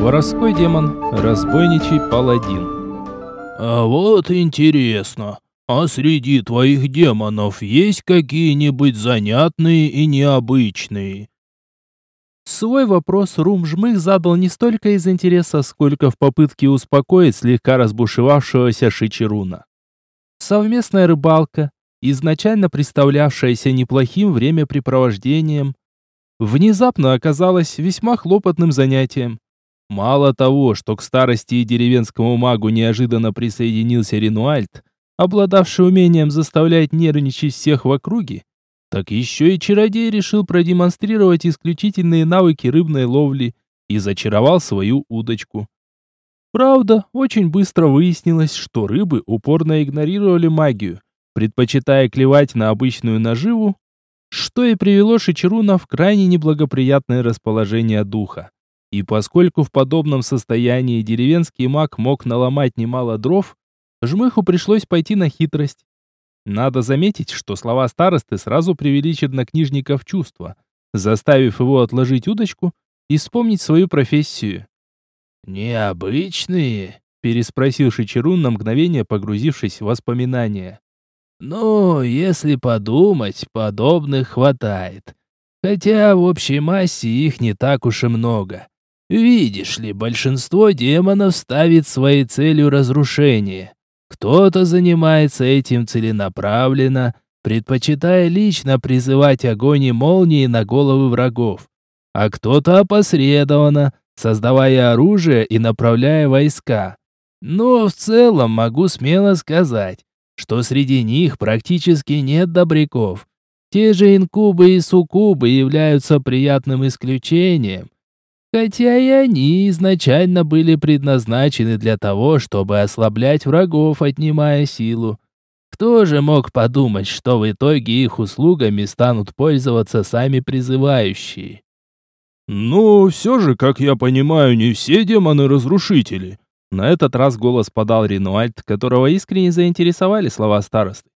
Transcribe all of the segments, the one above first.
Воровской демон, разбойничий паладин. А вот интересно, а среди твоих демонов есть какие-нибудь занятные и необычные? Свой вопрос Рум Жмых задал не столько из интереса, сколько в попытке успокоить слегка разбушевавшегося Шичеруна. Совместная рыбалка, изначально представлявшаяся неплохим времяпрепровождением, внезапно оказалась весьма хлопотным занятием. Мало того, что к старости и деревенскому магу неожиданно присоединился Ренуальд, обладавший умением заставлять нервничать всех в округе, так еще и чародей решил продемонстрировать исключительные навыки рыбной ловли и зачаровал свою удочку. Правда, очень быстро выяснилось, что рыбы упорно игнорировали магию, предпочитая клевать на обычную наживу, что и привело Шичеруна в крайне неблагоприятное расположение духа. И поскольку в подобном состоянии деревенский маг мог наломать немало дров, Жмыху пришлось пойти на хитрость. Надо заметить, что слова старосты сразу привели чернокнижника в чувство, заставив его отложить удочку и вспомнить свою профессию. «Необычные?» — переспросил Шичерун на мгновение, погрузившись в воспоминания. «Ну, если подумать, подобных хватает. Хотя в общей массе их не так уж и много. Видишь ли, большинство демонов ставит своей целью разрушение. Кто-то занимается этим целенаправленно, предпочитая лично призывать огонь и молнии на головы врагов. А кто-то опосредованно, создавая оружие и направляя войска. Но в целом могу смело сказать, что среди них практически нет добряков. Те же инкубы и суккубы являются приятным исключением, Хотя и они изначально были предназначены для того, чтобы ослаблять врагов, отнимая силу. Кто же мог подумать, что в итоге их услугами станут пользоваться сами призывающие? «Ну, все же, как я понимаю, не все демоны-разрушители». На этот раз голос подал Ренуальд, которого искренне заинтересовали слова старосты.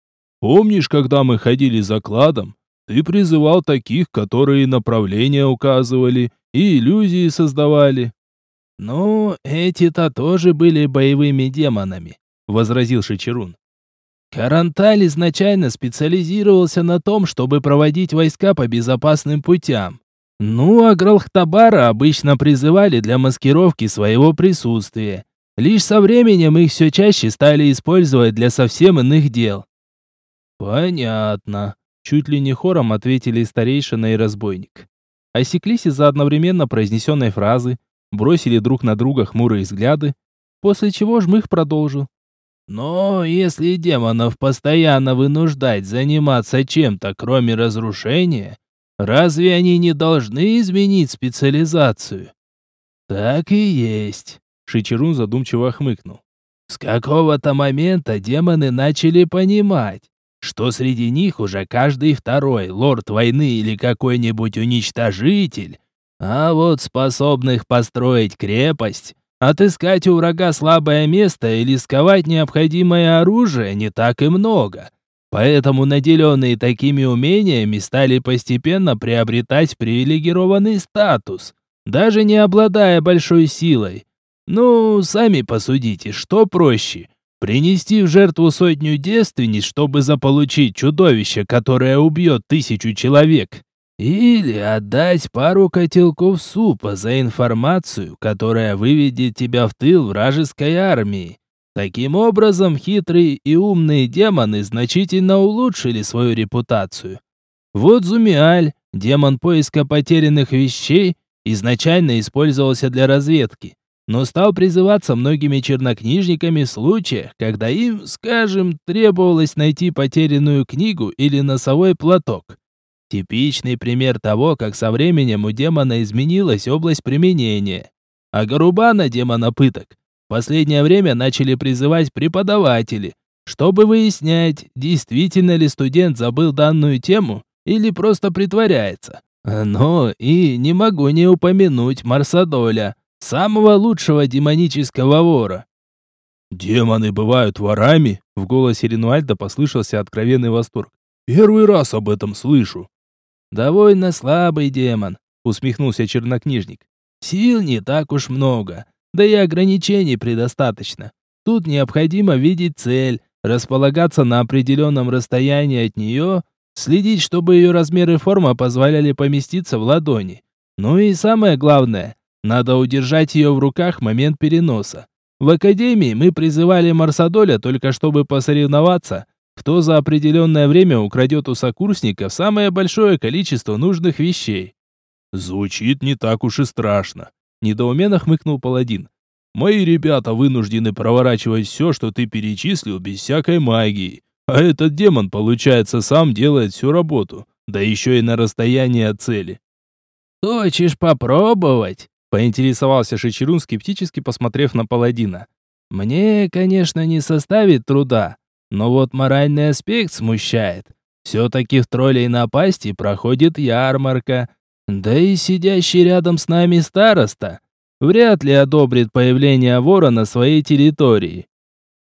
«Помнишь, когда мы ходили за кладом, ты призывал таких, которые направления указывали и иллюзии создавали. «Ну, эти-то тоже были боевыми демонами», — возразил Шичерун. Каранталь изначально специализировался на том, чтобы проводить войска по безопасным путям. Ну, а Гралхтабара обычно призывали для маскировки своего присутствия. Лишь со временем их все чаще стали использовать для совсем иных дел. «Понятно», — чуть ли не хором ответили старейшина и разбойник осеклись из-за одновременно произнесенной фразы, бросили друг на друга хмурые взгляды, после чего Жмых продолжил. «Но если демонов постоянно вынуждать заниматься чем-то, кроме разрушения, разве они не должны изменить специализацию?» «Так и есть», — Шичерун задумчиво хмыкнул. «С какого-то момента демоны начали понимать, что среди них уже каждый второй лорд войны или какой-нибудь уничтожитель, а вот способных построить крепость, отыскать у врага слабое место или сковать необходимое оружие не так и много. Поэтому наделенные такими умениями стали постепенно приобретать привилегированный статус, даже не обладая большой силой. Ну, сами посудите, что проще – Принести в жертву сотню девственниц, чтобы заполучить чудовище, которое убьет тысячу человек. Или отдать пару котелков супа за информацию, которая выведет тебя в тыл вражеской армии. Таким образом, хитрые и умные демоны значительно улучшили свою репутацию. Вот Зумиаль, демон поиска потерянных вещей, изначально использовался для разведки но стал призываться многими чернокнижниками в случаях, когда им, скажем, требовалось найти потерянную книгу или носовой платок. Типичный пример того, как со временем у демона изменилась область применения. А Гарубана, демона пыток, в последнее время начали призывать преподаватели, чтобы выяснять, действительно ли студент забыл данную тему или просто притворяется. Но и не могу не упомянуть Марсадоля, Самого лучшего демонического вора. «Демоны бывают ворами?» В голосе Ренуальда послышался откровенный восторг. «Первый раз об этом слышу». «Довольно слабый демон», усмехнулся чернокнижник. Сил не так уж много, да и ограничений предостаточно. Тут необходимо видеть цель, располагаться на определенном расстоянии от нее, следить, чтобы ее размер и форма позволяли поместиться в ладони. Ну и самое главное, надо удержать ее в руках в момент переноса. В академии мы призывали Марсадоля только чтобы посоревноваться, кто за определенное время украдет у сокурсников самое большое количество нужных вещей. Звучит не так уж и страшно, недоуменно хмыкнул паладин. Мои ребята вынуждены проворачивать все, что ты перечислил, без всякой магии. А этот демон, получается, сам делает всю работу, да еще и на расстоянии от цели. «Хочешь попробовать?» — поинтересовался Шичерун, скептически посмотрев на паладина. «Мне, конечно, не составит труда, но вот моральный аспект смущает. Все-таки в троллей напасти проходит ярмарка, да и сидящий рядом с нами староста вряд ли одобрит появление вора на своей территории.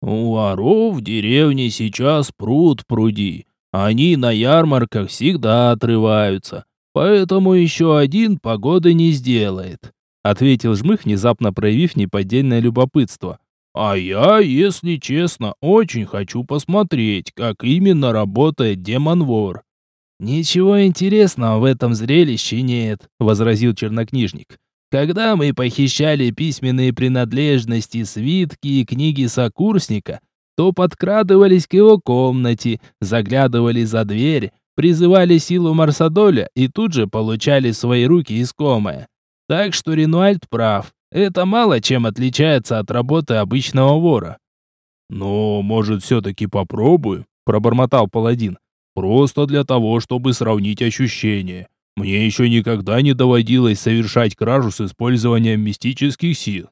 У воров в деревне сейчас пруд пруди. Они на ярмарках всегда отрываются, поэтому еще один погоды не сделает», ответил Жмых, внезапно проявив неподдельное любопытство. «А я, если честно, очень хочу посмотреть, как именно работает демон-вор». «Ничего интересного в этом зрелище нет», — возразил чернокнижник. Когда мы похищали письменные принадлежности, свитки и книги сокурсника, то подкрадывались к его комнате, заглядывали за дверь, призывали силу Марсадоля и тут же получали свои руки искомое. Так что Ренуальд прав. Это мало чем отличается от работы обычного вора. «Но, может, все-таки попробую?» – пробормотал паладин. «Просто для того, чтобы сравнить ощущения. Мне еще никогда не доводилось совершать кражу с использованием мистических сил.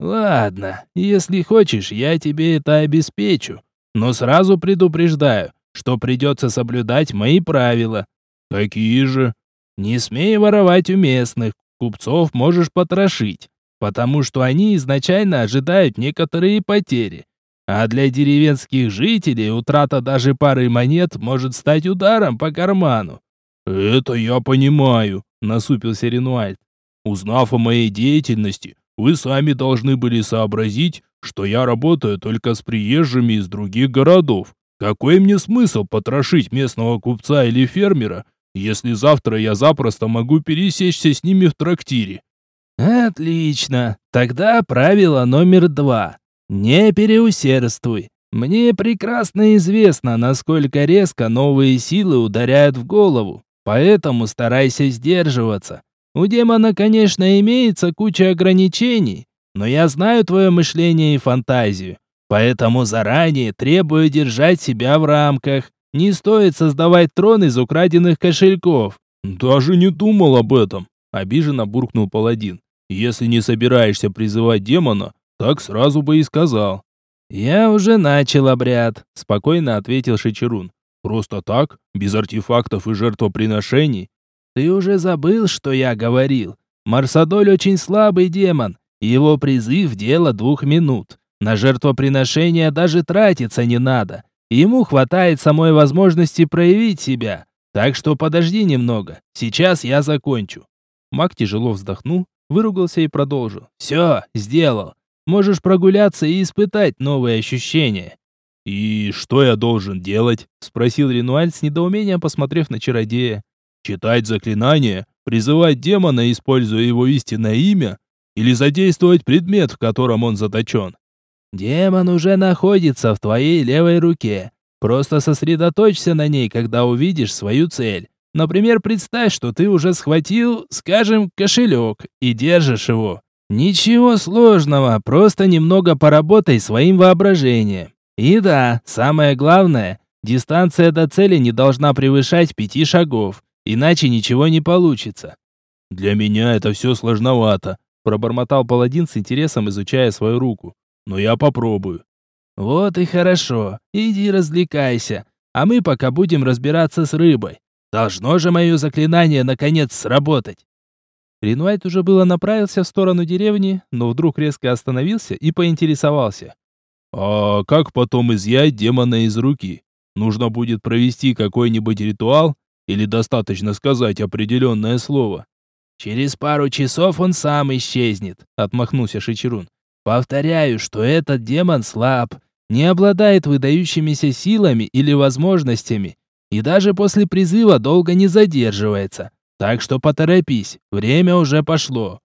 Ладно, если хочешь, я тебе это обеспечу, но сразу предупреждаю, что придется соблюдать мои правила. Какие же? Не смей воровать у местных, купцов можешь потрошить, потому что они изначально ожидают некоторые потери. А для деревенских жителей утрата даже пары монет может стать ударом по карману. «Это я понимаю», — насупился Ренуальд. «Узнав о моей деятельности, вы сами должны были сообразить, что я работаю только с приезжими из других городов. Какой мне смысл потрошить местного купца или фермера, если завтра я запросто могу пересечься с ними в трактире?» «Отлично. Тогда правило номер два. Не переусердствуй. Мне прекрасно известно, насколько резко новые силы ударяют в голову. Поэтому старайся сдерживаться. У демона, конечно, имеется куча ограничений, но я знаю твое мышление и фантазию. Поэтому заранее требую держать себя в рамках. Не стоит создавать трон из украденных кошельков. Даже не думал об этом, обиженно буркнул паладин. Если не собираешься призывать демона, так сразу бы и сказал. Я уже начал обряд, спокойно ответил Шичерун. Просто так, без артефактов и жертвоприношений? Ты уже забыл, что я говорил. Марсадоль очень слабый демон. Его призыв – дело двух минут. На жертвоприношение даже тратиться не надо. Ему хватает самой возможности проявить себя. Так что подожди немного. Сейчас я закончу. Маг тяжело вздохнул, выругался и продолжил. Все, сделал. Можешь прогуляться и испытать новые ощущения. «И что я должен делать?» — спросил Ренуаль с недоумением, посмотрев на чародея. «Читать заклинания? Призывать демона, используя его истинное имя? Или задействовать предмет, в котором он заточен?» «Демон уже находится в твоей левой руке. Просто сосредоточься на ней, когда увидишь свою цель. Например, представь, что ты уже схватил, скажем, кошелек и держишь его. Ничего сложного, просто немного поработай своим воображением. И да, самое главное, дистанция до цели не должна превышать пяти шагов, иначе ничего не получится. Для меня это все сложновато, пробормотал паладин с интересом, изучая свою руку. Но я попробую. Вот и хорошо. Иди развлекайся, а мы пока будем разбираться с рыбой. Должно же мое заклинание наконец сработать. Ренуайт уже было направился в сторону деревни, но вдруг резко остановился и поинтересовался. А как потом изъять демона из руки? Нужно будет провести какой-нибудь ритуал или достаточно сказать определенное слово? Через пару часов он сам исчезнет, отмахнулся Шичерун. Повторяю, что этот демон слаб, не обладает выдающимися силами или возможностями, и даже после призыва долго не задерживается. Так что поторопись, время уже пошло.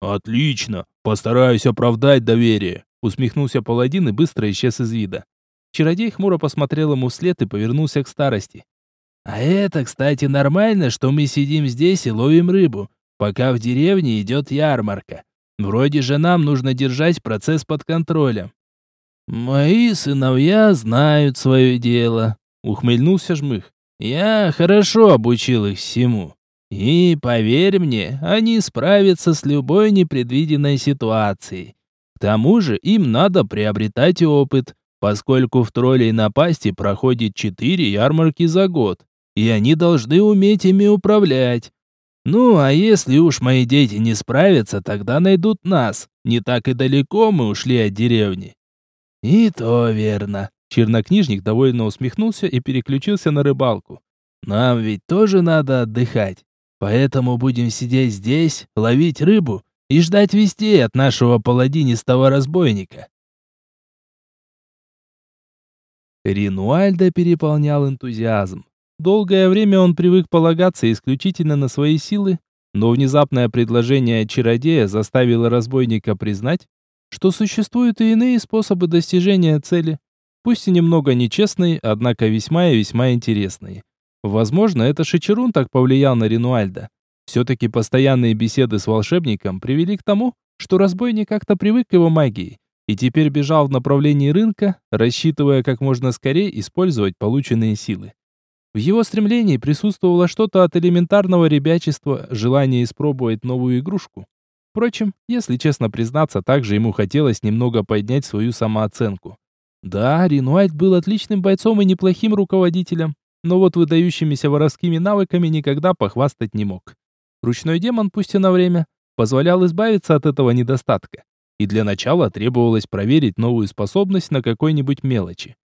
Отлично, постараюсь оправдать доверие, усмехнулся паладин и быстро исчез из вида. Чародей хмуро посмотрел ему вслед и повернулся к старости. А это, кстати, нормально, что мы сидим здесь и ловим рыбу, пока в деревне идет ярмарка. Вроде же нам нужно держать процесс под контролем. Мои сыновья знают свое дело, ухмыльнулся Жмых. Я хорошо обучил их всему. И, поверь мне, они справятся с любой непредвиденной ситуацией. К тому же им надо приобретать опыт, поскольку в троллей напасти проходит четыре ярмарки за год, и они должны уметь ими управлять. Ну, а если уж мои дети не справятся, тогда найдут нас. Не так и далеко мы ушли от деревни. И то верно. Чернокнижник довольно усмехнулся и переключился на рыбалку. Нам ведь тоже надо отдыхать. Поэтому будем сидеть здесь, ловить рыбу и ждать вестей от нашего паладинистого разбойника. Ринуальда переполнял энтузиазм. Долгое время он привык полагаться исключительно на свои силы, но внезапное предложение чародея заставило разбойника признать, что существуют и иные способы достижения цели, пусть и немного нечестные, однако весьма и весьма интересные. Возможно, это Шичерун так повлиял на Ринуальда. Все-таки постоянные беседы с волшебником привели к тому, что разбойник как-то привык к его магии и теперь бежал в направлении рынка, рассчитывая как можно скорее использовать полученные силы. В его стремлении присутствовало что-то от элементарного ребячества, желание испробовать новую игрушку. Впрочем, если честно признаться, также ему хотелось немного поднять свою самооценку. Да, Ринуайт был отличным бойцом и неплохим руководителем, но вот выдающимися воровскими навыками никогда похвастать не мог. Ручной демон, пусть и на время, позволял избавиться от этого недостатка. И для начала требовалось проверить новую способность на какой-нибудь мелочи.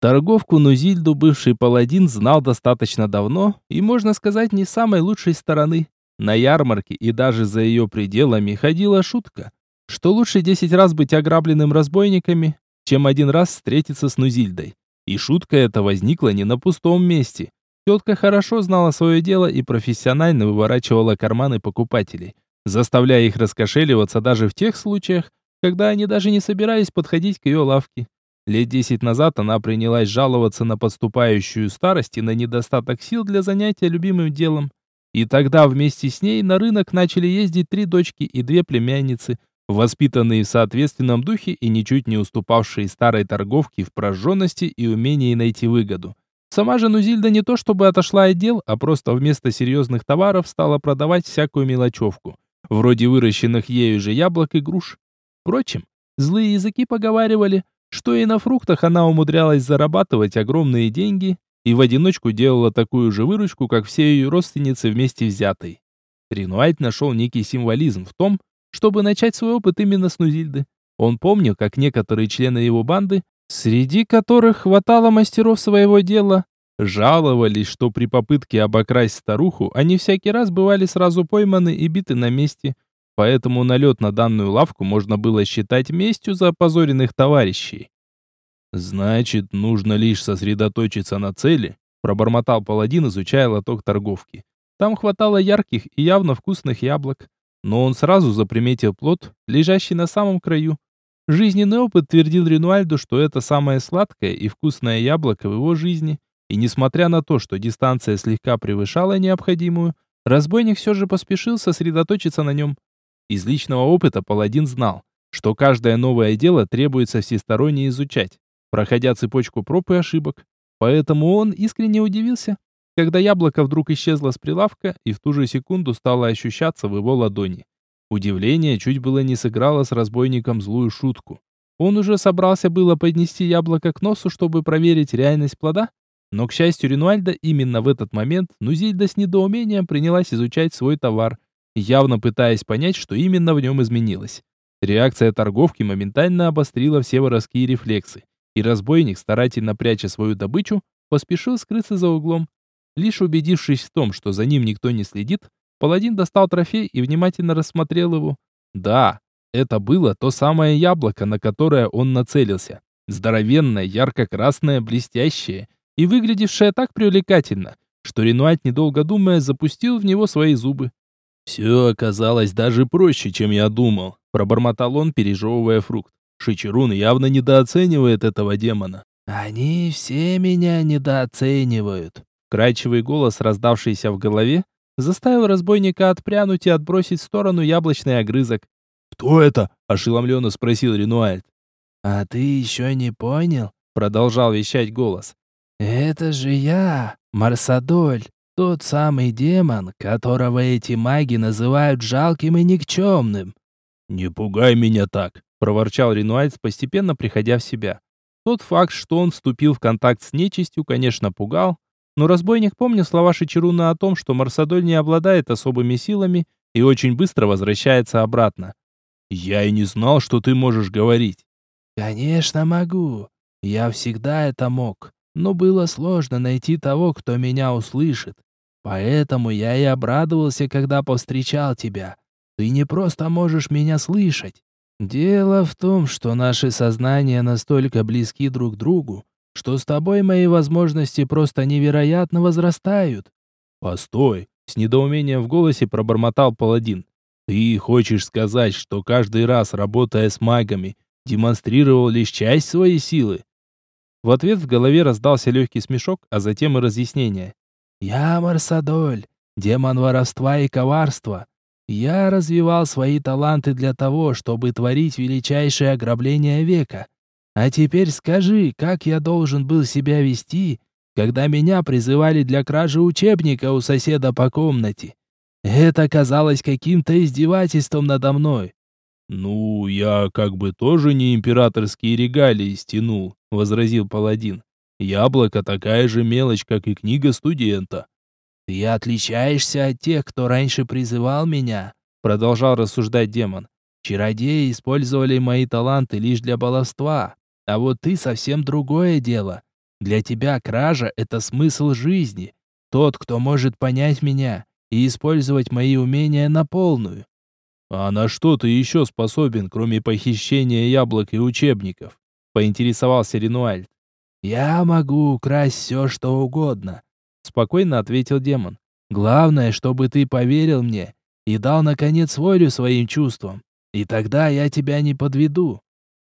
Торговку Нузильду бывший паладин знал достаточно давно и, можно сказать, не с самой лучшей стороны. На ярмарке и даже за ее пределами ходила шутка, что лучше 10 раз быть ограбленным разбойниками, чем один раз встретиться с Нузильдой. И шутка эта возникла не на пустом месте. Тетка хорошо знала свое дело и профессионально выворачивала карманы покупателей, заставляя их раскошеливаться даже в тех случаях, когда они даже не собирались подходить к ее лавке. Лет десять назад она принялась жаловаться на подступающую старость и на недостаток сил для занятия любимым делом. И тогда вместе с ней на рынок начали ездить три дочки и две племянницы, воспитанные в соответственном духе и ничуть не уступавшие старой торговке в прожженности и умении найти выгоду. Сама же Нузильда не то чтобы отошла от дел, а просто вместо серьезных товаров стала продавать всякую мелочевку, вроде выращенных ею же яблок и груш. Впрочем, злые языки поговаривали, что и на фруктах она умудрялась зарабатывать огромные деньги и в одиночку делала такую же выручку, как все ее родственницы вместе взятые. Ренуайт нашел некий символизм в том, чтобы начать свой опыт именно с Нузильды. Он помнил, как некоторые члены его банды, среди которых хватало мастеров своего дела, жаловались, что при попытке обокрасть старуху они всякий раз бывали сразу пойманы и биты на месте, поэтому налет на данную лавку можно было считать местью за опозоренных товарищей. «Значит, нужно лишь сосредоточиться на цели», пробормотал паладин, изучая лоток торговки. Там хватало ярких и явно вкусных яблок но он сразу заприметил плод, лежащий на самом краю. Жизненный опыт твердил Ренуальду, что это самое сладкое и вкусное яблоко в его жизни, и несмотря на то, что дистанция слегка превышала необходимую, разбойник все же поспешил сосредоточиться на нем. Из личного опыта паладин знал, что каждое новое дело требуется всесторонне изучать, проходя цепочку проб и ошибок. Поэтому он искренне удивился, когда яблоко вдруг исчезло с прилавка и в ту же секунду стало ощущаться в его ладони. Удивление чуть было не сыграло с разбойником злую шутку. Он уже собрался было поднести яблоко к носу, чтобы проверить реальность плода, но, к счастью Ренуальда, именно в этот момент Нузильда с недоумением принялась изучать свой товар, явно пытаясь понять, что именно в нем изменилось. Реакция торговки моментально обострила все воровские рефлексы, и разбойник, старательно пряча свою добычу, поспешил скрыться за углом. Лишь убедившись в том, что за ним никто не следит, Паладин достал трофей и внимательно рассмотрел его. Да, это было то самое яблоко, на которое он нацелился. Здоровенное, ярко-красное, блестящее и выглядевшее так привлекательно, что Ренуайт, недолго думая, запустил в него свои зубы. «Все оказалось даже проще, чем я думал», — пробормотал он, пережевывая фрукт. Шичерун явно недооценивает этого демона. «Они все меня недооценивают». Крайчевый голос, раздавшийся в голове, заставил разбойника отпрянуть и отбросить в сторону яблочный огрызок. «Кто это?» – ошеломленно спросил Ренуальд. «А ты еще не понял?» – продолжал вещать голос. «Это же я, Марсадоль, тот самый демон, которого эти маги называют жалким и никчемным». «Не пугай меня так», – проворчал Ренуальд, постепенно приходя в себя. Тот факт, что он вступил в контакт с нечистью, конечно, пугал, но разбойник помнил слова Шичеруна о том, что Марсадоль не обладает особыми силами и очень быстро возвращается обратно. «Я и не знал, что ты можешь говорить». «Конечно могу. Я всегда это мог. Но было сложно найти того, кто меня услышит. Поэтому я и обрадовался, когда повстречал тебя. Ты не просто можешь меня слышать. Дело в том, что наши сознания настолько близки друг к другу, что с тобой мои возможности просто невероятно возрастают. Постой, с недоумением в голосе пробормотал паладин. Ты хочешь сказать, что каждый раз, работая с магами, демонстрировал лишь часть своей силы? В ответ в голове раздался легкий смешок, а затем и разъяснение. «Я Марсадоль, демон воровства и коварства. Я развивал свои таланты для того, чтобы творить величайшее ограбление века. А теперь скажи, как я должен был себя вести, когда меня призывали для кражи учебника у соседа по комнате? Это казалось каким-то издевательством надо мной. «Ну, я как бы тоже не императорские регалии стянул», — возразил паладин. «Яблоко такая же мелочь, как и книга студента». «Ты отличаешься от тех, кто раньше призывал меня», — продолжал рассуждать демон. «Чародеи использовали мои таланты лишь для баловства, а вот ты совсем другое дело. Для тебя кража — это смысл жизни. Тот, кто может понять меня и использовать мои умения на полную. «А на что ты еще способен, кроме похищения яблок и учебников?» — поинтересовался Ренуальд. «Я могу украсть все, что угодно», — спокойно ответил демон. «Главное, чтобы ты поверил мне и дал, наконец, волю своим чувствам. И тогда я тебя не подведу».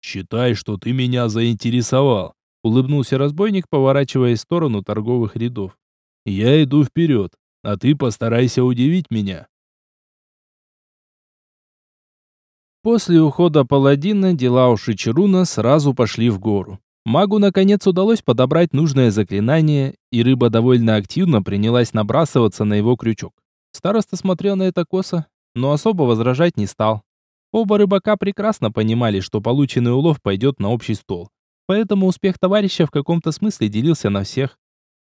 «Считай, что ты меня заинтересовал», — улыбнулся разбойник, поворачивая в сторону торговых рядов. «Я иду вперед, а ты постарайся удивить меня». После ухода паладина дела у Шичеруна сразу пошли в гору. Магу наконец удалось подобрать нужное заклинание, и рыба довольно активно принялась набрасываться на его крючок. Староста смотрел на это косо, но особо возражать не стал. Оба рыбака прекрасно понимали, что полученный улов пойдет на общий стол. Поэтому успех товарища в каком-то смысле делился на всех.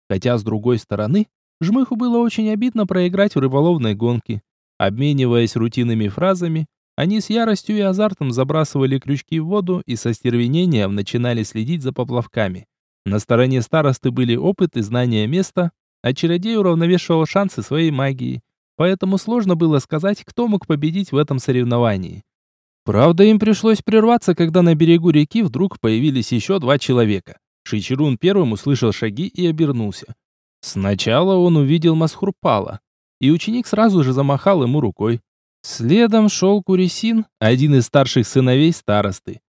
Хотя, с другой стороны, Жмыху было очень обидно проиграть в рыболовной гонке. Обмениваясь рутинными фразами, они с яростью и азартом забрасывали крючки в воду и со стервенением начинали следить за поплавками. На стороне старосты были опыт и знания места, а чародей уравновешивал шансы своей магией. Поэтому сложно было сказать, кто мог победить в этом соревновании. Правда, им пришлось прерваться, когда на берегу реки вдруг появились еще два человека. Шичерун первым услышал шаги и обернулся. Сначала он увидел Масхурпала, и ученик сразу же замахал ему рукой. Следом шел Курисин, один из старших сыновей старосты.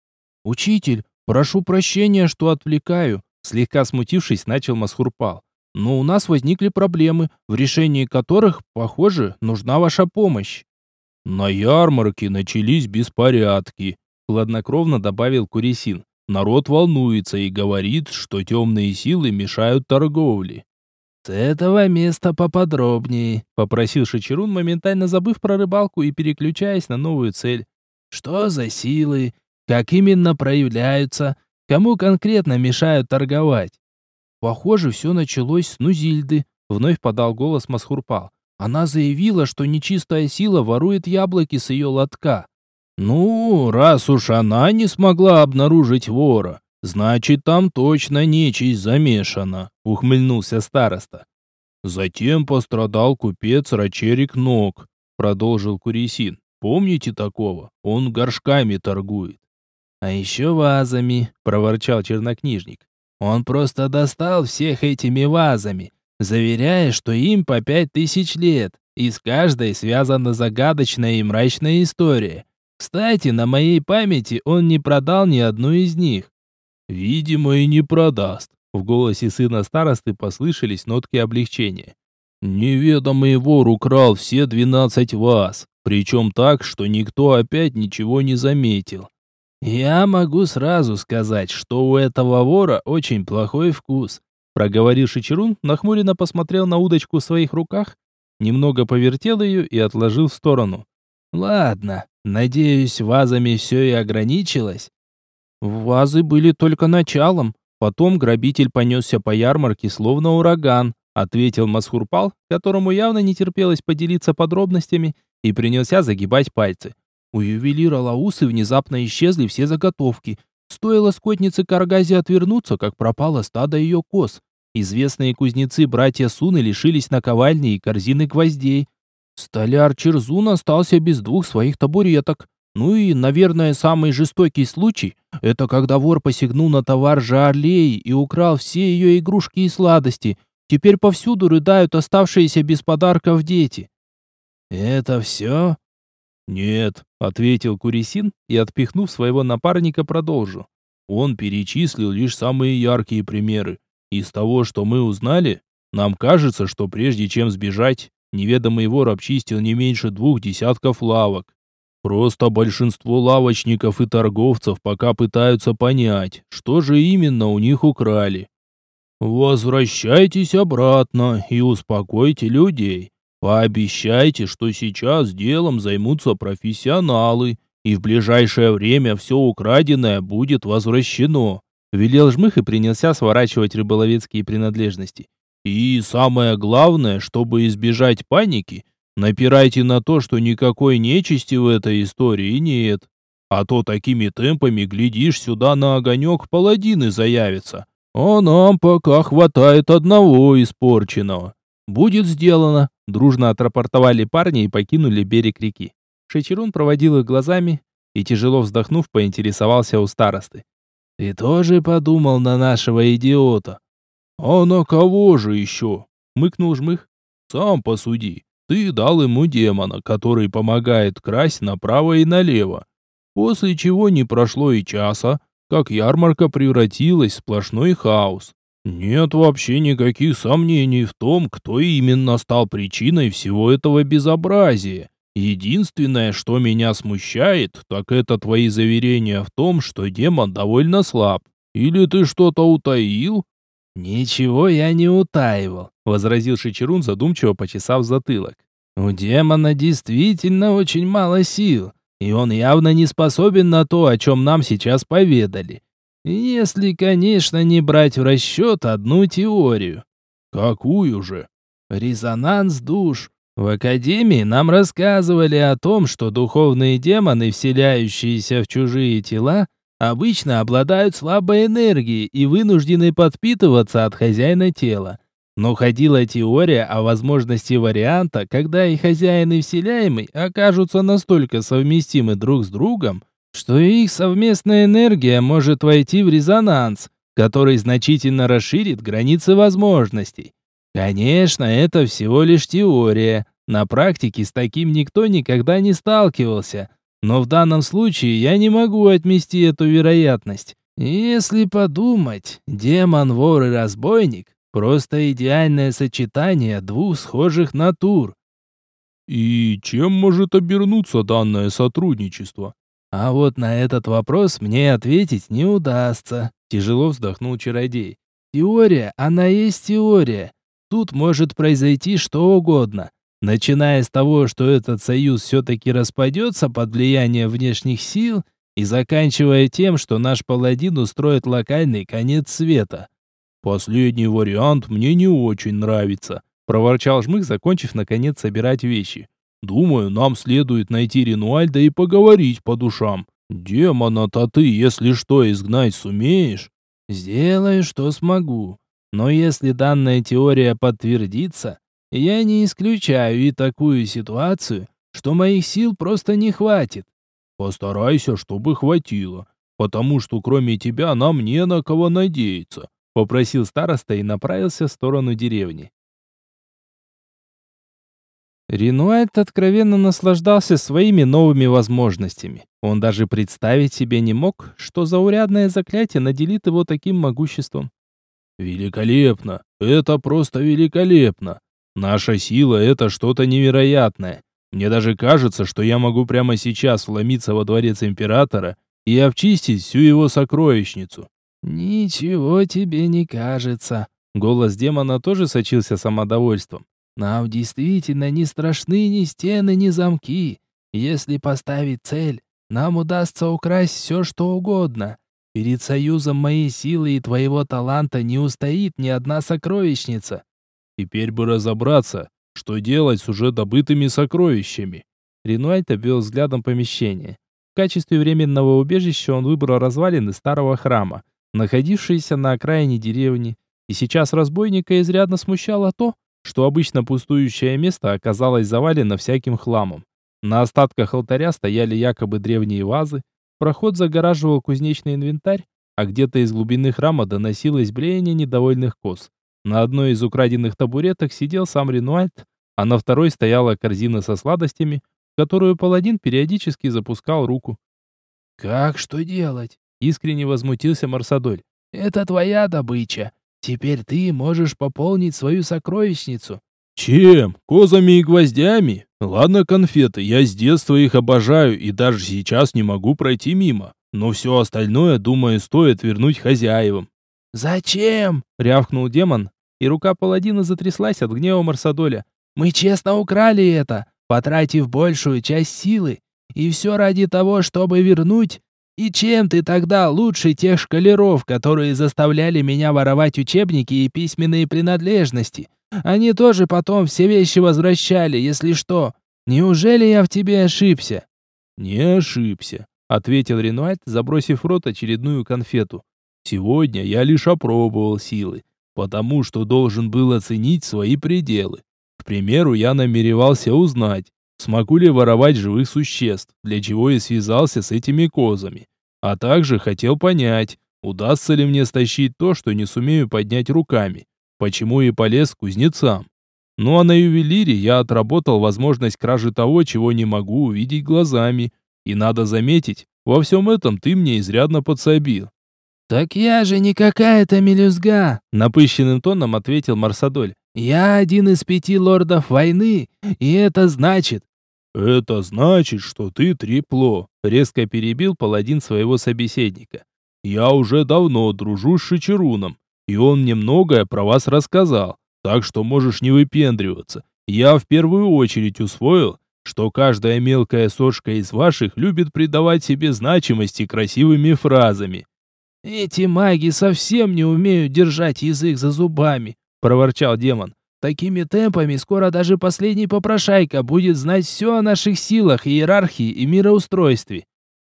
«Учитель, прошу прощения, что отвлекаю», слегка смутившись, начал Масхурпал. «Но у нас возникли проблемы, в решении которых, похоже, нужна ваша помощь». «На ярмарке начались беспорядки», хладнокровно добавил Курисин. «Народ волнуется и говорит, что темные силы мешают торговле». «С этого места поподробнее», — попросил Шичерун, моментально забыв про рыбалку и переключаясь на новую цель. «Что за силы? Как именно проявляются? Кому конкретно мешают торговать?» «Похоже, все началось с Нузильды», — вновь подал голос Масхурпал. «Она заявила, что нечистая сила ворует яблоки с ее лотка». «Ну, раз уж она не смогла обнаружить вора, «Значит, там точно нечисть замешана», — ухмыльнулся староста. Затем пострадал купец Рачерик Ног, продолжил Курисин. Помните такого? Он горшками торгует. А еще вазами, проворчал чернокнижник. Он просто достал всех этими вазами, заверяя, что им по пять тысяч лет, и с каждой связана загадочная и мрачная история. Кстати, на моей памяти он не продал ни одну из них. Видимо, и не продаст. В голосе сына старосты послышались нотки облегчения. Неведомый вор украл все двенадцать ваз, причем так, что никто опять ничего не заметил. «Я могу сразу сказать, что у этого вора очень плохой вкус», проговорил Шичерун, нахмуренно посмотрел на удочку в своих руках, немного повертел ее и отложил в сторону. «Ладно, надеюсь, вазами все и ограничилось». «Вазы были только началом», Потом грабитель понесся по ярмарке, словно ураган, ответил Масхурпал, которому явно не терпелось поделиться подробностями, и принялся загибать пальцы. У ювелира Лаусы внезапно исчезли все заготовки. Стоило скотнице Каргазе отвернуться, как пропало стадо ее коз. Известные кузнецы братья Суны лишились наковальни и корзины гвоздей. Столяр Черзун остался без двух своих табуреток. Ну и, наверное, самый жестокий случай – это когда вор посягнул на товар Жарлей и украл все ее игрушки и сладости. Теперь повсюду рыдают оставшиеся без подарков дети. «Это все?» «Нет», — ответил Курисин и, отпихнув своего напарника, продолжил. Он перечислил лишь самые яркие примеры. Из того, что мы узнали, нам кажется, что прежде чем сбежать, неведомый вор обчистил не меньше двух десятков лавок. Просто большинство лавочников и торговцев пока пытаются понять, что же именно у них украли. Возвращайтесь обратно и успокойте людей. Пообещайте, что сейчас делом займутся профессионалы, и в ближайшее время все украденное будет возвращено. Велел жмых и принялся сворачивать рыболовецкие принадлежности. И самое главное, чтобы избежать паники, Напирайте на то, что никакой нечисти в этой истории нет. А то такими темпами, глядишь, сюда на огонек паладины заявятся. А нам пока хватает одного испорченного. Будет сделано. Дружно отрапортовали парни и покинули берег реки. Шечерун проводил их глазами и, тяжело вздохнув, поинтересовался у старосты. «Ты тоже подумал на нашего идиота?» «А на кого же еще?» — мыкнул жмых. «Сам посуди. Ты дал ему демона, который помогает красть направо и налево. После чего не прошло и часа, как ярмарка превратилась в сплошной хаос. Нет вообще никаких сомнений в том, кто именно стал причиной всего этого безобразия. Единственное, что меня смущает, так это твои заверения в том, что демон довольно слаб. Или ты что-то утаил? «Ничего я не утаивал», — возразил Шичерун, задумчиво почесав затылок. «У демона действительно очень мало сил, и он явно не способен на то, о чем нам сейчас поведали. Если, конечно, не брать в расчет одну теорию». «Какую же?» «Резонанс душ. В Академии нам рассказывали о том, что духовные демоны, вселяющиеся в чужие тела, обычно обладают слабой энергией и вынуждены подпитываться от хозяина тела. Но ходила теория о возможности варианта, когда и хозяин и вселяемый окажутся настолько совместимы друг с другом, что их совместная энергия может войти в резонанс, который значительно расширит границы возможностей. Конечно, это всего лишь теория. На практике с таким никто никогда не сталкивался. Но в данном случае я не могу отмести эту вероятность. Если подумать, демон, вор и разбойник — просто идеальное сочетание двух схожих натур. И чем может обернуться данное сотрудничество? А вот на этот вопрос мне ответить не удастся. Тяжело вздохнул чародей. Теория, она есть теория. Тут может произойти что угодно. Начиная с того, что этот союз все-таки распадется под влияние внешних сил, и заканчивая тем, что наш паладин устроит локальный конец света. «Последний вариант мне не очень нравится», — проворчал Жмых, закончив наконец собирать вещи. «Думаю, нам следует найти Ренуальда и поговорить по душам. Демона-то ты, если что, изгнать сумеешь?» «Сделаю, что смогу. Но если данная теория подтвердится, я не исключаю и такую ситуацию, что моих сил просто не хватит. Постарайся, чтобы хватило, потому что кроме тебя нам не на кого надеяться, попросил староста и направился в сторону деревни. Ренуальд откровенно наслаждался своими новыми возможностями. Он даже представить себе не мог, что заурядное заклятие наделит его таким могуществом. «Великолепно! Это просто великолепно! Наша сила — это что-то невероятное. Мне даже кажется, что я могу прямо сейчас вломиться во дворец императора и обчистить всю его сокровищницу». «Ничего тебе не кажется». Голос демона тоже сочился самодовольством. Нам действительно не страшны ни стены, ни замки. Если поставить цель, нам удастся украсть все, что угодно. Перед союзом моей силы и твоего таланта не устоит ни одна сокровищница. Теперь бы разобраться, что делать с уже добытыми сокровищами. Ренуальд обвел взглядом помещение. В качестве временного убежища он выбрал развалины старого храма, находившиеся на окраине деревни, и сейчас разбойника изрядно смущало то, что обычно пустующее место оказалось завалено всяким хламом. На остатках алтаря стояли якобы древние вазы, проход загораживал кузнечный инвентарь, а где-то из глубины храма доносилось блеяние недовольных коз. На одной из украденных табуреток сидел сам Ренуальд, а на второй стояла корзина со сладостями, в которую паладин периодически запускал руку. «Как что делать?» — искренне возмутился Марсадоль. «Это твоя добыча. Теперь ты можешь пополнить свою сокровищницу. Чем? Козами и гвоздями? Ладно, конфеты, я с детства их обожаю и даже сейчас не могу пройти мимо. Но все остальное, думаю, стоит вернуть хозяевам. «Зачем?» — рявкнул демон, и рука паладина затряслась от гнева Марсадоля. «Мы честно украли это, потратив большую часть силы, и все ради того, чтобы вернуть и чем ты тогда лучше тех шкалеров, которые заставляли меня воровать учебники и письменные принадлежности? Они тоже потом все вещи возвращали, если что. Неужели я в тебе ошибся?» «Не ошибся», — ответил Ренуальд, забросив в рот очередную конфету. «Сегодня я лишь опробовал силы, потому что должен был оценить свои пределы. К примеру, я намеревался узнать, смогу ли воровать живых существ, для чего и связался с этими козами. А также хотел понять, удастся ли мне стащить то, что не сумею поднять руками, почему и полез к кузнецам. Ну а на ювелире я отработал возможность кражи того, чего не могу увидеть глазами. И надо заметить, во всем этом ты мне изрядно подсобил. «Так я же не какая-то мелюзга», — напыщенным тоном ответил Марсадоль. «Я один из пяти лордов войны, и это значит, «Это значит, что ты трепло», — резко перебил паладин своего собеседника. «Я уже давно дружу с Шичеруном, и он мне многое про вас рассказал, так что можешь не выпендриваться. Я в первую очередь усвоил, что каждая мелкая сошка из ваших любит придавать себе значимости красивыми фразами». «Эти маги совсем не умеют держать язык за зубами», — проворчал демон. Такими темпами скоро даже последний попрошайка будет знать все о наших силах, иерархии и мироустройстве.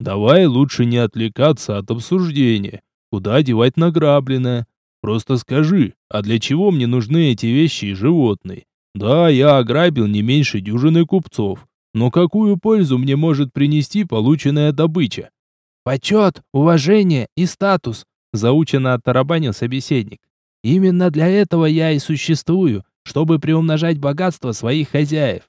Давай лучше не отвлекаться от обсуждения. Куда девать награбленное? Просто скажи, а для чего мне нужны эти вещи и животные? Да, я ограбил не меньше дюжины купцов, но какую пользу мне может принести полученная добыча? Почет, уважение и статус, заученно оттарабанил собеседник. Именно для этого я и существую, чтобы приумножать богатство своих хозяев.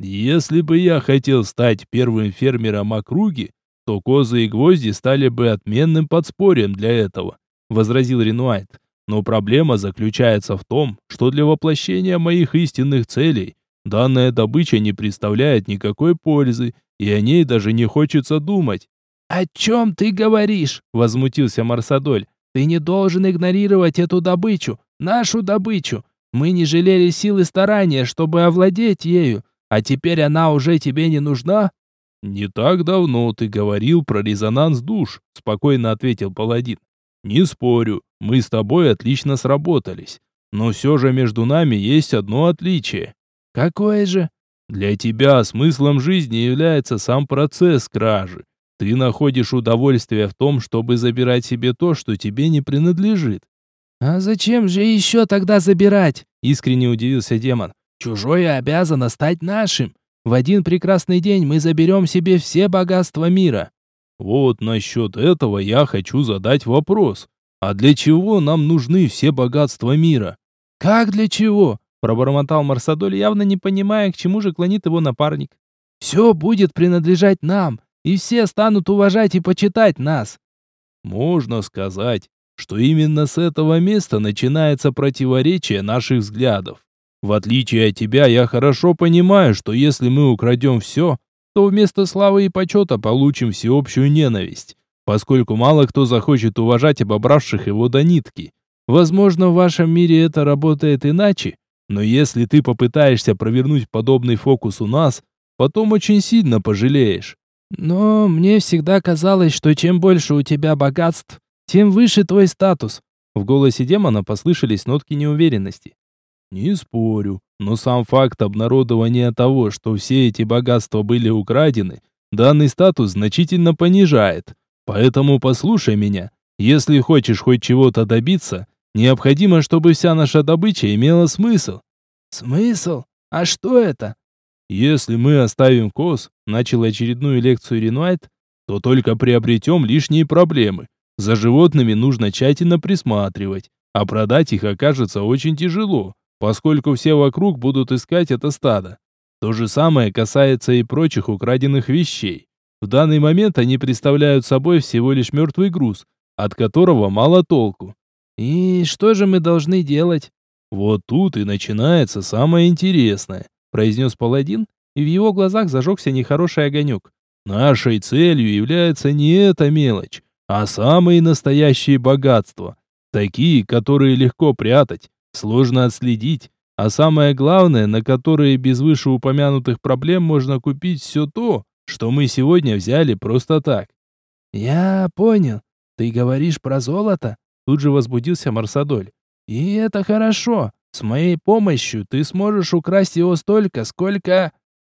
Если бы я хотел стать первым фермером округи, то козы и гвозди стали бы отменным подспорьем для этого, возразил Ренуайт. Но проблема заключается в том, что для воплощения моих истинных целей данная добыча не представляет никакой пользы, и о ней даже не хочется думать. «О чем ты говоришь?» — возмутился Марсадоль. «Ты не должен игнорировать эту добычу, нашу добычу. Мы не жалели сил и старания, чтобы овладеть ею, а теперь она уже тебе не нужна?» «Не так давно ты говорил про резонанс душ», — спокойно ответил паладин. «Не спорю, мы с тобой отлично сработались. Но все же между нами есть одно отличие». «Какое же?» «Для тебя смыслом жизни является сам процесс кражи. Ты находишь удовольствие в том, чтобы забирать себе то, что тебе не принадлежит. «А зачем же еще тогда забирать?» — искренне удивился демон. «Чужое обязано стать нашим. В один прекрасный день мы заберем себе все богатства мира». «Вот насчет этого я хочу задать вопрос. А для чего нам нужны все богатства мира?» «Как для чего?» — пробормотал Марсадоль, явно не понимая, к чему же клонит его напарник. «Все будет принадлежать нам, и все станут уважать и почитать нас». «Можно сказать, что именно с этого места начинается противоречие наших взглядов. В отличие от тебя, я хорошо понимаю, что если мы украдем все, то вместо славы и почета получим всеобщую ненависть, поскольку мало кто захочет уважать обобравших его до нитки. Возможно, в вашем мире это работает иначе, но если ты попытаешься провернуть подобный фокус у нас, потом очень сильно пожалеешь. Но мне всегда казалось, что чем больше у тебя богатств, тем выше твой статус. В голосе демона послышались нотки неуверенности. Не спорю, но сам факт обнародования того, что все эти богатства были украдены, данный статус значительно понижает. Поэтому послушай меня. Если хочешь хоть чего-то добиться, необходимо, чтобы вся наша добыча имела смысл. Смысл? А что это? Если мы оставим коз, начал очередную лекцию Ренуайт, то только приобретем лишние проблемы. За животными нужно тщательно присматривать, а продать их окажется очень тяжело, поскольку все вокруг будут искать это стадо. То же самое касается и прочих украденных вещей. В данный момент они представляют собой всего лишь мертвый груз, от которого мало толку. И что же мы должны делать? Вот тут и начинается самое интересное, произнес паладин, и в его глазах зажегся нехороший огонек. Нашей целью является не эта мелочь, а самые настоящие богатства. Такие, которые легко прятать, сложно отследить, а самое главное, на которые без вышеупомянутых проблем можно купить все то, что мы сегодня взяли просто так. Я понял. Ты говоришь про золото? Тут же возбудился Марсадоль. И это хорошо. С моей помощью ты сможешь украсть его столько, сколько...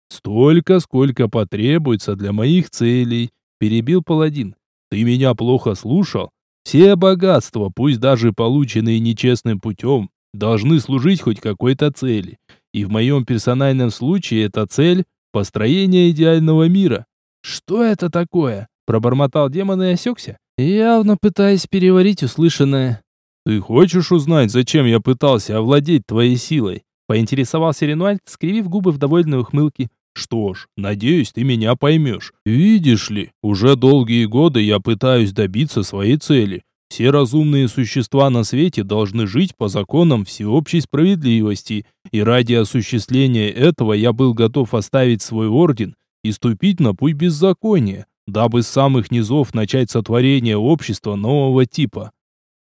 Столько, сколько потребуется для моих целей, перебил паладин. Ты меня плохо слушал? Все богатства, пусть даже полученные нечестным путем, должны служить хоть какой-то цели. И в моем персональном случае эта цель – построение идеального мира. «Что это такое?» – пробормотал демон и осекся, явно пытаясь переварить услышанное. «Ты хочешь узнать, зачем я пытался овладеть твоей силой?» – поинтересовался Ренуальд, скривив губы в довольной ухмылке. Что ж, надеюсь, ты меня поймешь. Видишь ли, уже долгие годы я пытаюсь добиться своей цели. Все разумные существа на свете должны жить по законам всеобщей справедливости, и ради осуществления этого я был готов оставить свой орден и ступить на путь беззакония, дабы с самых низов начать сотворение общества нового типа.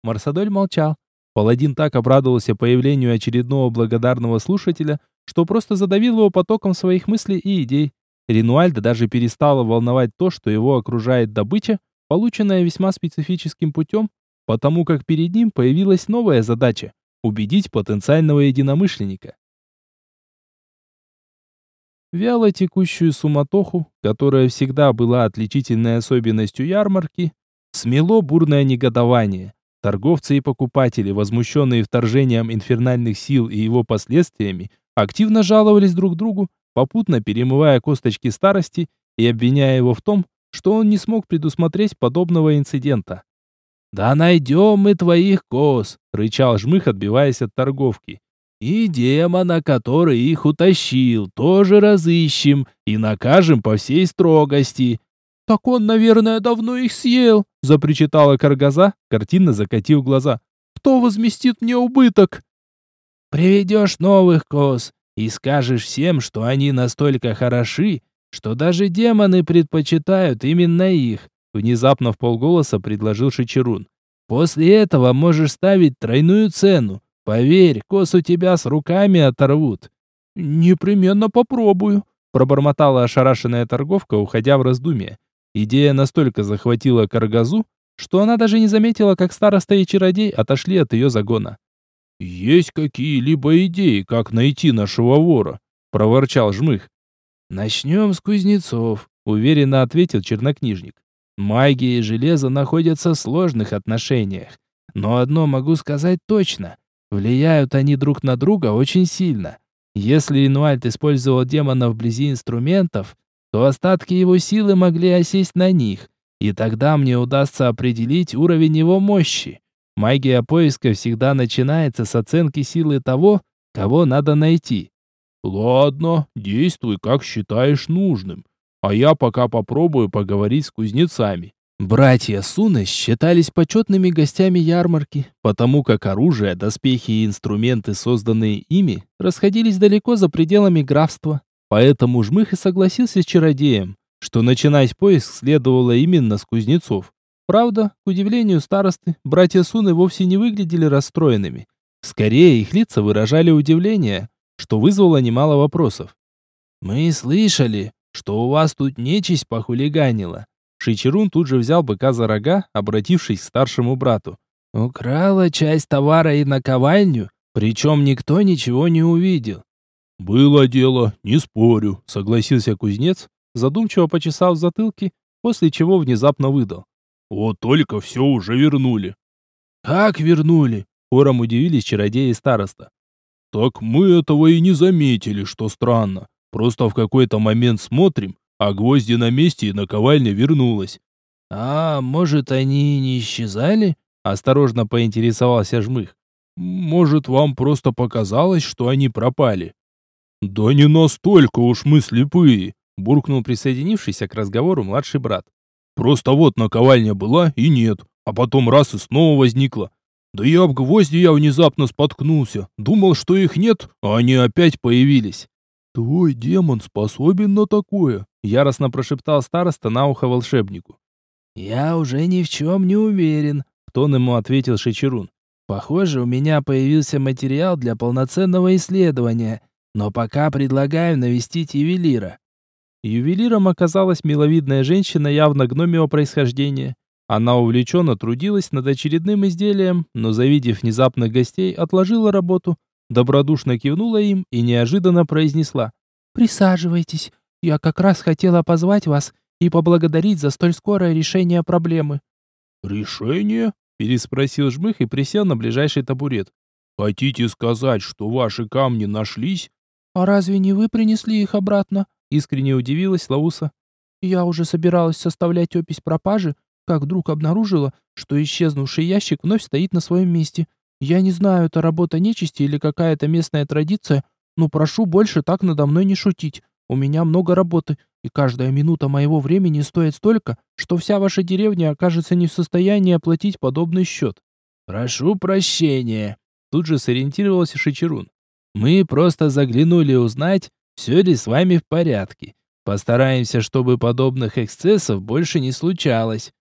Марсадоль молчал. Паладин так обрадовался появлению очередного благодарного слушателя, что просто задавил его потоком своих мыслей и идей. Ренуальда даже перестало волновать то, что его окружает добыча, полученная весьма специфическим путем, потому как перед ним появилась новая задача – убедить потенциального единомышленника. Вяло текущую суматоху, которая всегда была отличительной особенностью ярмарки, смело бурное негодование. Торговцы и покупатели, возмущенные вторжением инфернальных сил и его последствиями, активно жаловались друг другу, попутно перемывая косточки старости и обвиняя его в том, что он не смог предусмотреть подобного инцидента. «Да найдем мы твоих коз!» — рычал жмых, отбиваясь от торговки. «И демона, который их утащил, тоже разыщем и накажем по всей строгости». «Так он, наверное, давно их съел!» — запричитала Каргаза, картинно закатив глаза. «Кто возместит мне убыток?» Приведешь новых коз и скажешь всем, что они настолько хороши, что даже демоны предпочитают именно их, внезапно в полголоса предложил Шичерун. После этого можешь ставить тройную цену. Поверь, коз у тебя с руками оторвут. Непременно попробую, пробормотала ошарашенная торговка, уходя в раздумье. Идея настолько захватила Каргазу, что она даже не заметила, как староста и чародей отошли от ее загона. «Есть какие-либо идеи, как найти нашего вора?» — проворчал Жмых. «Начнем с кузнецов», — уверенно ответил чернокнижник. «Магия и железо находятся в сложных отношениях. но одно могу сказать точно. Влияют они друг на друга очень сильно. Если Инуальт использовал демона вблизи инструментов, то остатки его силы могли осесть на них, и тогда мне удастся определить уровень его мощи. Магия поиска всегда начинается с оценки силы того, кого надо найти. Ладно, действуй, как считаешь нужным. А я пока попробую поговорить с кузнецами. Братья Суны считались почетными гостями ярмарки, потому как оружие, доспехи и инструменты, созданные ими, расходились далеко за пределами графства. Поэтому Жмых и согласился с чародеем, что начинать поиск следовало именно с кузнецов. Правда, к удивлению старосты, братья Суны вовсе не выглядели расстроенными. Скорее, их лица выражали удивление, что вызвало немало вопросов. «Мы слышали, что у вас тут нечисть похулиганила». Шичерун тут же взял быка за рога, обратившись к старшему брату. «Украла часть товара и наковальню, причем никто ничего не увидел. «Было дело, не спорю», — согласился кузнец, задумчиво почесав затылки, после чего внезапно выдал. «Вот только все уже вернули». «Как вернули?» — хором удивились чародеи и староста. «Так мы этого и не заметили, что странно. Просто в какой-то момент смотрим, а гвозди на месте и наковальня вернулась». «А, может, они не исчезали?» — осторожно поинтересовался Жмых. «Может, вам просто показалось, что они пропали?» «Да не настолько уж мы слепые», — буркнул присоединившийся к разговору младший брат. «Просто вот наковальня была и нет, а потом раз и снова возникла. Да и об гвозди я внезапно споткнулся. Думал, что их нет, а они опять появились». «Твой демон способен на такое», — яростно прошептал староста на ухо волшебнику. «Я уже ни в чем не уверен», — в тон ему ответил Шичерун. «Похоже, у меня появился материал для полноценного исследования» Но пока предлагаю навестить ювелира». Ювелиром оказалась миловидная женщина явно гномиего происхождения. Она увлеченно трудилась над очередным изделием, но, завидев внезапных гостей, отложила работу, добродушно кивнула им и неожиданно произнесла. «Присаживайтесь. Я как раз хотела позвать вас и поблагодарить за столь скорое решение проблемы». «Решение?» – переспросил Жмых и присел на ближайший табурет. «Хотите сказать, что ваши камни нашлись «А разве не вы принесли их обратно?» — искренне удивилась Лауса. «Я уже собиралась составлять опись пропажи, как вдруг обнаружила, что исчезнувший ящик вновь стоит на своем месте. Я не знаю, это работа нечисти или какая-то местная традиция, но прошу больше так надо мной не шутить. У меня много работы, и каждая минута моего времени стоит столько, что вся ваша деревня окажется не в состоянии оплатить подобный счет». «Прошу прощения», — тут же сориентировался Шичерун. Мы просто заглянули узнать, все ли с вами в порядке. Постараемся, чтобы подобных эксцессов больше не случалось.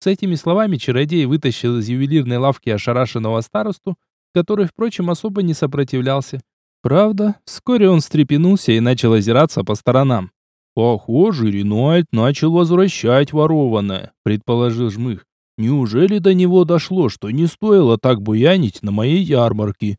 С этими словами чародей вытащил из ювелирной лавки ошарашенного старосту, который, впрочем, особо не сопротивлялся. Правда, вскоре он встрепенулся и начал озираться по сторонам. «Похоже, Ренуальд начал возвращать ворованное», — предположил Жмых. «Неужели до него дошло, что не стоило так буянить на моей ярмарке?»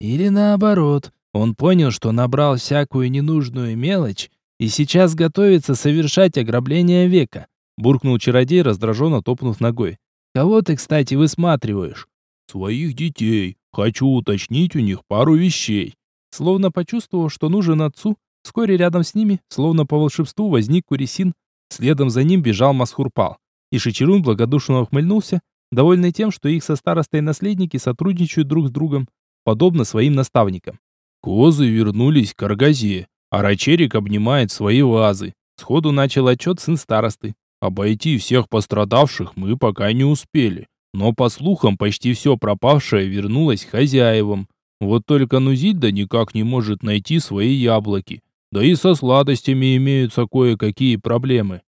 Или наоборот, он понял, что набрал всякую ненужную мелочь и сейчас готовится совершать ограбление века. Буркнул чародей, раздраженно топнув ногой. «Кого ты, кстати, высматриваешь?» «Своих детей. Хочу уточнить у них пару вещей». Словно почувствовав, что нужен отцу, вскоре рядом с ними, словно по волшебству, возник Курисин. Следом за ним бежал Масхурпал. И Шичерун благодушно ухмыльнулся, довольный тем, что их со старостой наследники сотрудничают друг с другом подобно своим наставникам. Козы вернулись к Аргазе, а Рачерик обнимает свои вазы. Сходу начал отчет сын старосты. Обойти всех пострадавших мы пока не успели. Но, по слухам, почти все пропавшее вернулось хозяевам. Вот только Нузильда никак не может найти свои яблоки. Да и со сладостями имеются кое-какие проблемы.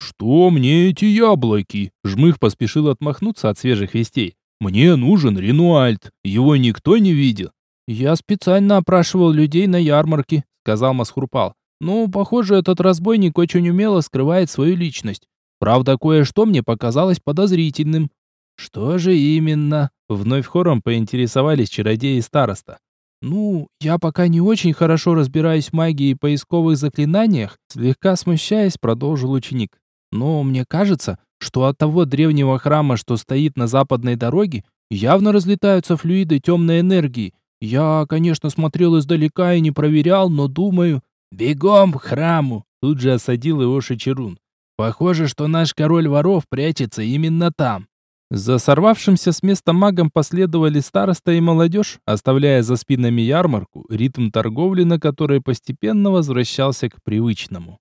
«Что мне эти яблоки?» Жмых поспешил отмахнуться от свежих вестей. Мне нужен Ренуальд. Его никто не видел. Я специально опрашивал людей на ярмарке, сказал Масхурпал. Ну, похоже, этот разбойник очень умело скрывает свою личность. Правда, кое-что мне показалось подозрительным. Что же именно? Вновь хором поинтересовались чародеи и староста. Ну, я пока не очень хорошо разбираюсь в магии и поисковых заклинаниях, слегка смущаясь, продолжил ученик. Но мне кажется, что от того древнего храма, что стоит на западной дороге, Явно разлетаются флюиды темной энергии. Я, конечно, смотрел издалека и не проверял, но думаю... «Бегом к храму!» Тут же осадил его Шичерун. «Похоже, что наш король воров прячется именно там». За сорвавшимся с места магом последовали староста и молодежь, оставляя за спинами ярмарку, ритм торговли на которой постепенно возвращался к привычному.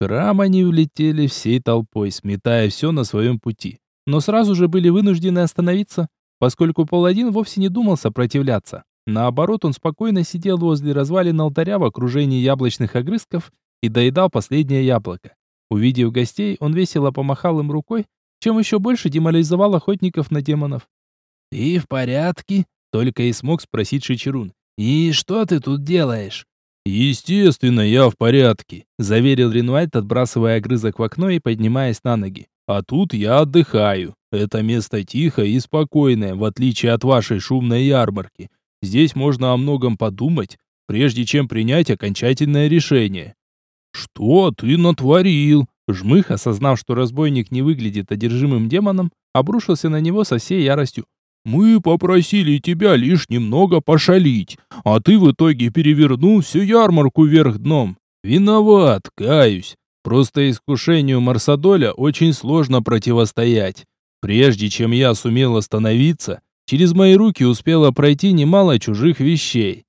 Храм они влетели всей толпой, сметая все на своем пути, но сразу же были вынуждены остановиться, поскольку паладин вовсе не думал сопротивляться. Наоборот, он спокойно сидел возле развалин алтаря в окружении яблочных огрызков и доедал последнее яблоко. Увидев гостей, он весело помахал им рукой, чем еще больше деморализовал охотников на демонов. «Ты в порядке?» — только и смог спросить Шичерун. «И что ты тут делаешь?» «Естественно, я в порядке», — заверил Ренуальд, отбрасывая огрызок в окно и поднимаясь на ноги. «А тут я отдыхаю. Это место тихое и спокойное, в отличие от вашей шумной ярмарки. Здесь можно о многом подумать, прежде чем принять окончательное решение». «Что ты натворил?» Жмых, осознав, что разбойник не выглядит одержимым демоном, обрушился на него со всей яростью. «Мы попросили тебя лишь немного пошалить, а ты в итоге перевернул всю ярмарку вверх дном. Виноват, каюсь. Просто искушению Марсадоля очень сложно противостоять. Прежде чем я сумел остановиться, через мои руки успело пройти немало чужих вещей.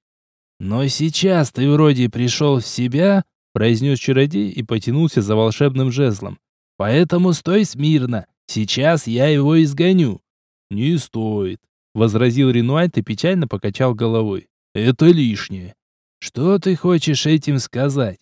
Но сейчас ты вроде пришел в себя, произнес чародей и потянулся за волшебным жезлом. Поэтому стой смирно. Сейчас я его изгоню. Не стоит, возразил Ренуальт и печально покачал головой. Это лишнее. Что ты хочешь этим сказать?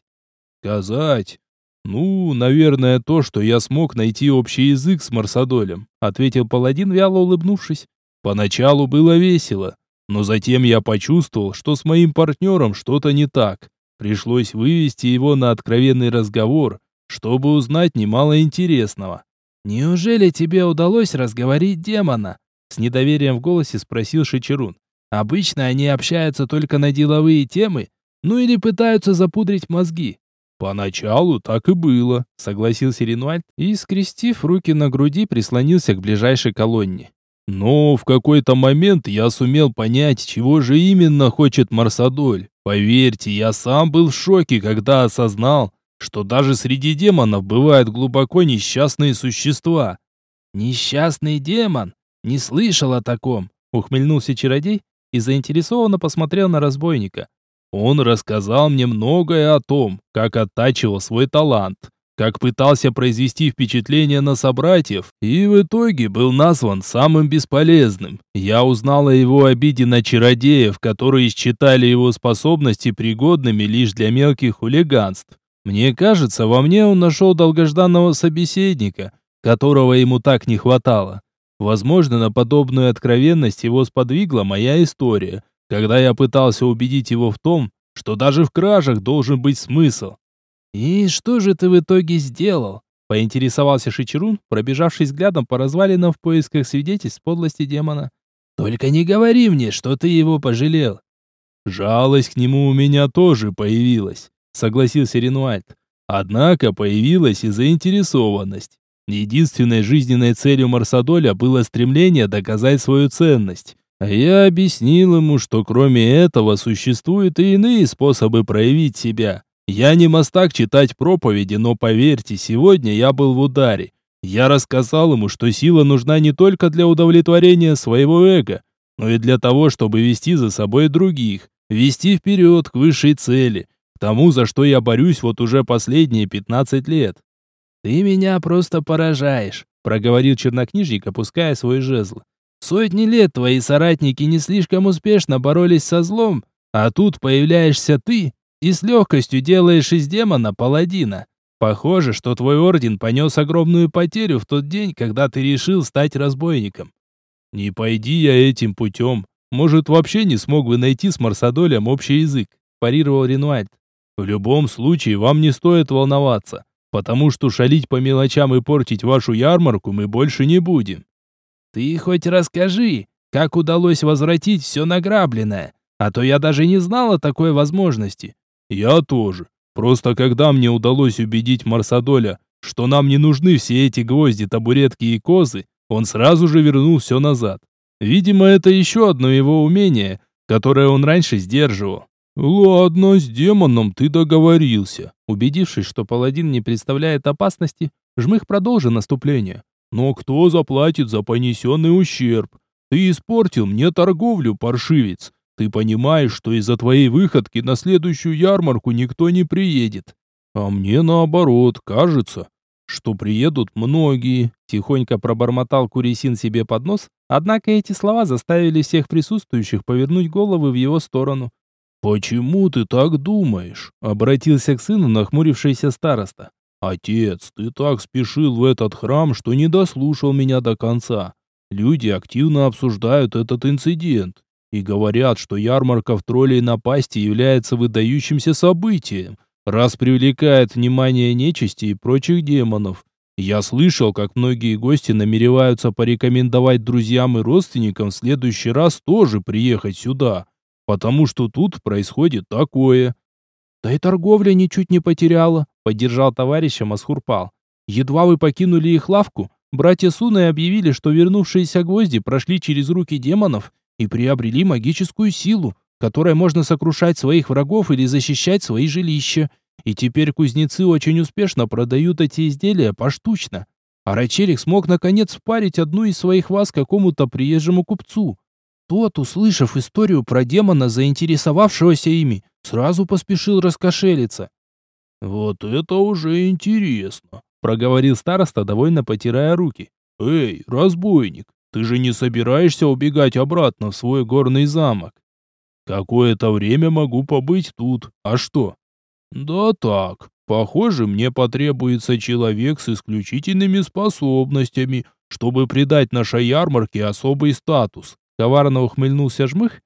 Сказать? Ну, наверное, то, что я смог найти общий язык с Марсадолем, ответил паладин, вяло улыбнувшись. Поначалу было весело, но затем я почувствовал, что с моим партнером что-то не так. Пришлось вывести его на откровенный разговор, чтобы узнать немало интересного. «Неужели тебе удалось разговорить демона?» С недоверием в голосе спросил Шичерун. «Обычно они общаются только на деловые темы, ну или пытаются запудрить мозги». «Поначалу так и было», — согласился Ренуальд и, скрестив руки на груди, прислонился к ближайшей колонне. Но в какой-то момент я сумел понять, чего же именно хочет Марсадоль. Поверьте, я сам был в шоке, когда осознал, что даже среди демонов бывают глубоко несчастные существа. «Несчастный демон? Не слышал о таком!» Ухмыльнулся чародей и заинтересованно посмотрел на разбойника. Он рассказал мне многое о том, как оттачивал свой талант, как пытался произвести впечатление на собратьев и в итоге был назван самым бесполезным. Я узнал о его обиде на чародеев, которые считали его способности пригодными лишь для мелких хулиганств. Мне кажется, во мне он нашел долгожданного собеседника, которого ему так не хватало. Возможно, на подобную откровенность его сподвигла моя история, когда я пытался убедить его в том, что даже в кражах должен быть смысл. «И что же ты в итоге сделал?» — поинтересовался Шичерун, пробежавшись взглядом по развалинам в поисках свидетельств подлости демона. «Только не говори мне, что ты его пожалел». «Жалость к нему у меня тоже появилась», — согласился Ренуальд. «Однако появилась и заинтересованность. Единственной жизненной целью Марсадоля было стремление доказать свою ценность. А я объяснил ему, что кроме этого существуют и иные способы проявить себя. Я не мастак читать проповеди, но поверьте, сегодня я был в ударе. Я рассказал ему, что сила нужна не только для удовлетворения своего эго, но и для того, чтобы вести за собой других, вести вперед к высшей цели, к тому, за что я борюсь вот уже последние 15 лет. «Ты меня просто поражаешь», — проговорил чернокнижник, опуская свой жезл. «Сотни лет твои соратники не слишком успешно боролись со злом, а тут появляешься ты и с легкостью делаешь из демона паладина. Похоже, что твой орден понес огромную потерю в тот день, когда ты решил стать разбойником. Не пойди я этим путем, может, вообще не смог бы найти с Марсадолем общий язык, парировал Ренуальд. В любом случае, вам не стоит волноваться, потому что шалить по мелочам и портить вашу ярмарку мы больше не будем. Ты хоть расскажи, как удалось возвратить все награбленное, а то я даже не знал о такой возможности. Я тоже. Просто когда мне удалось убедить Марсадоля, что нам не нужны все эти гвозди, табуретки и козы, он сразу же вернул все назад. Видимо, это еще одно его умение, которое он раньше сдерживал. «Ладно, с демоном ты договорился». Убедившись, что паладин не представляет опасности, Жмых продолжил наступление. «Но кто заплатит за понесенный ущерб? Ты испортил мне торговлю, паршивец. Ты понимаешь, что из-за твоей выходки на следующую ярмарку никто не приедет. А мне наоборот, кажется, что приедут многие. Тихонько пробормотал Курисин себе под нос, однако эти слова заставили всех присутствующих повернуть головы в его сторону. «Почему ты так думаешь?» — обратился к сыну нахмурившийся староста. «Отец, ты так спешил в этот храм, что не дослушал меня до конца. Люди активно обсуждают этот инцидент и говорят, что ярмарка в троллей напасти является выдающимся событием, раз привлекает внимание нечисти и прочих демонов. Я слышал, как многие гости намереваются порекомендовать друзьям и родственникам в следующий раз тоже приехать сюда, потому что тут происходит такое. Да и торговля ничуть не потеряла, поддержал товарища Масхурпал. Едва вы покинули их лавку, братья Суны объявили, что вернувшиеся гвозди прошли через руки демонов и приобрели магическую силу, которой можно сокрушать своих врагов или защищать свои жилища. И теперь кузнецы очень успешно продают эти изделия поштучно. А Рачерик смог наконец впарить одну из своих вас какому-то приезжему купцу. Тот, услышав историю про демона, заинтересовавшегося ими, сразу поспешил раскошелиться. «Вот это уже интересно», — проговорил староста, довольно потирая руки. «Эй, разбойник, ты же не собираешься убегать обратно в свой горный замок?» «Какое-то время могу побыть тут. А что?» «Да так. Похоже, мне потребуется человек с исключительными способностями, чтобы придать нашей ярмарке особый статус. Коварно ухмыльнулся жмых.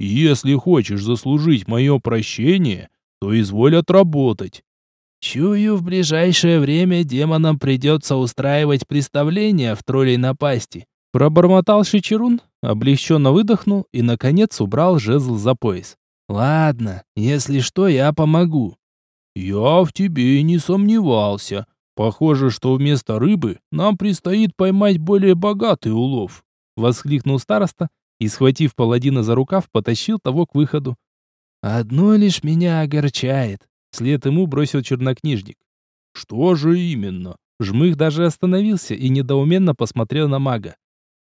«Если хочешь заслужить мое прощение, то изволь отработать». «Чую, в ближайшее время демонам придется устраивать представление в троллей напасти», пробормотал Шичерун, облегченно выдохнул и, наконец, убрал жезл за пояс. «Ладно, если что, я помогу». «Я в тебе и не сомневался. Похоже, что вместо рыбы нам предстоит поймать более богатый улов воскликнул староста и, схватив паладина за рукав, потащил того к выходу. «Одно лишь меня огорчает», — вслед ему бросил чернокнижник. «Что же именно?» Жмых даже остановился и недоуменно посмотрел на мага.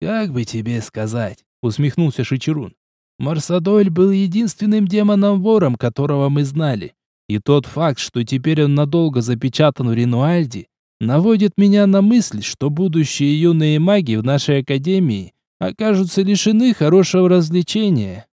«Как бы тебе сказать?» — усмехнулся Шичерун. «Марсадоль был единственным демоном-вором, которого мы знали. И тот факт, что теперь он надолго запечатан в Ренуальде, наводит меня на мысль, что будущие юные маги в нашей академии окажутся лишены хорошего развлечения.